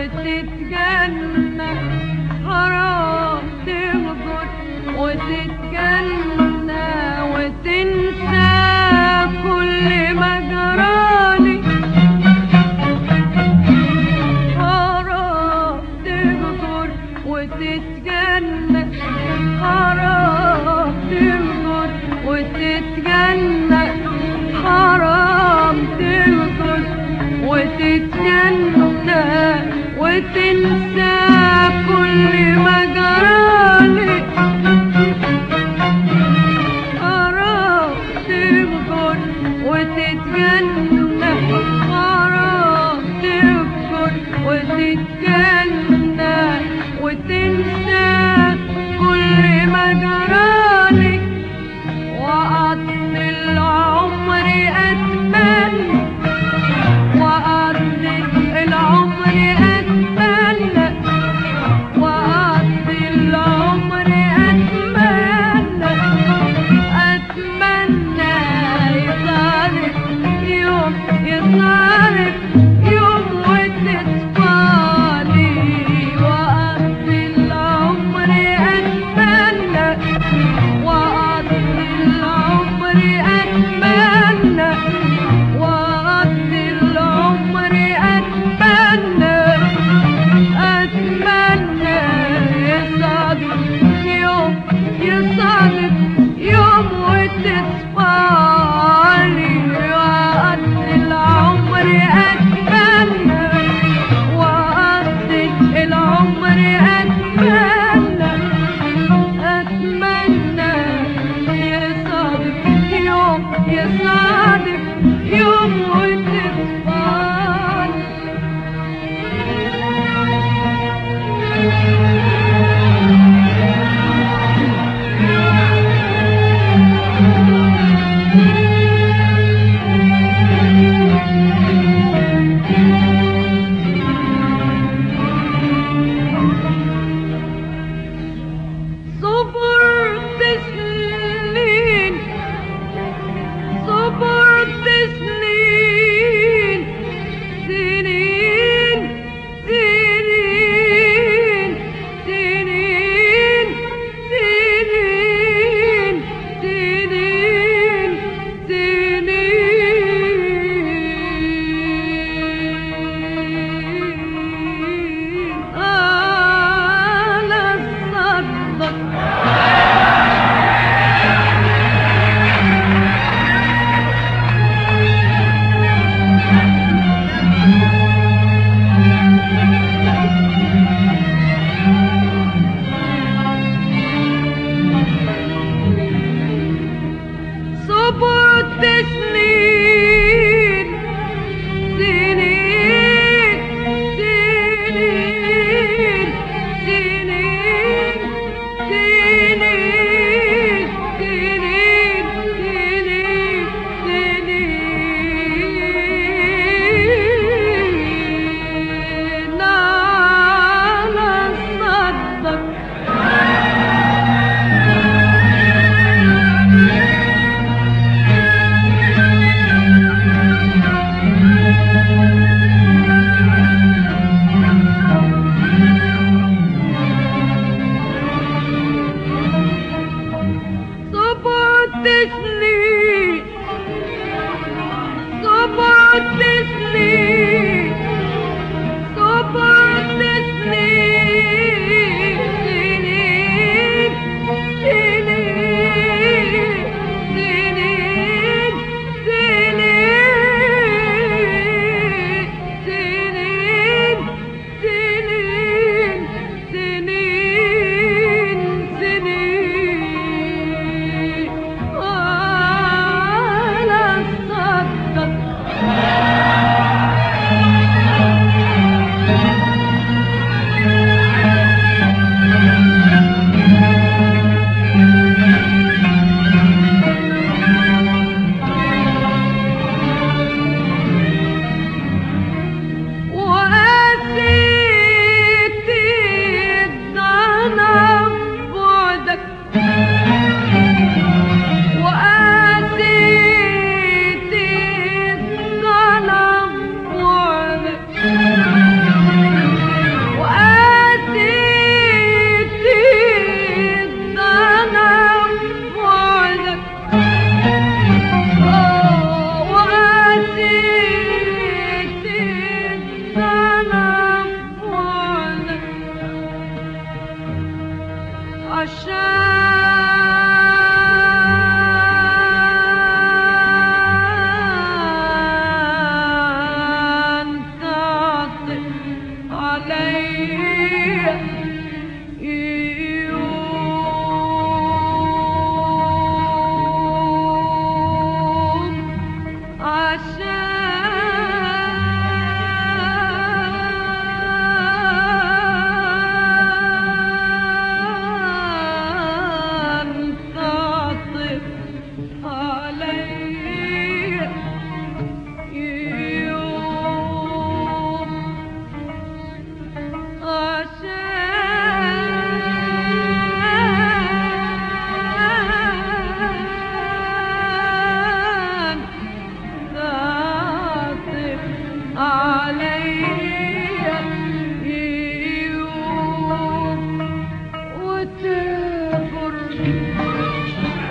وتتجنى حرام تغدر وتتجنى وتنسى كل ما جرالي حرام تغدر وتتجنى حرام تغدر وتتجنى حرام تغدر وتتجنى وتنسى كل ما جرالي حرام تغدر وتتجنى this.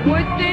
мой ты.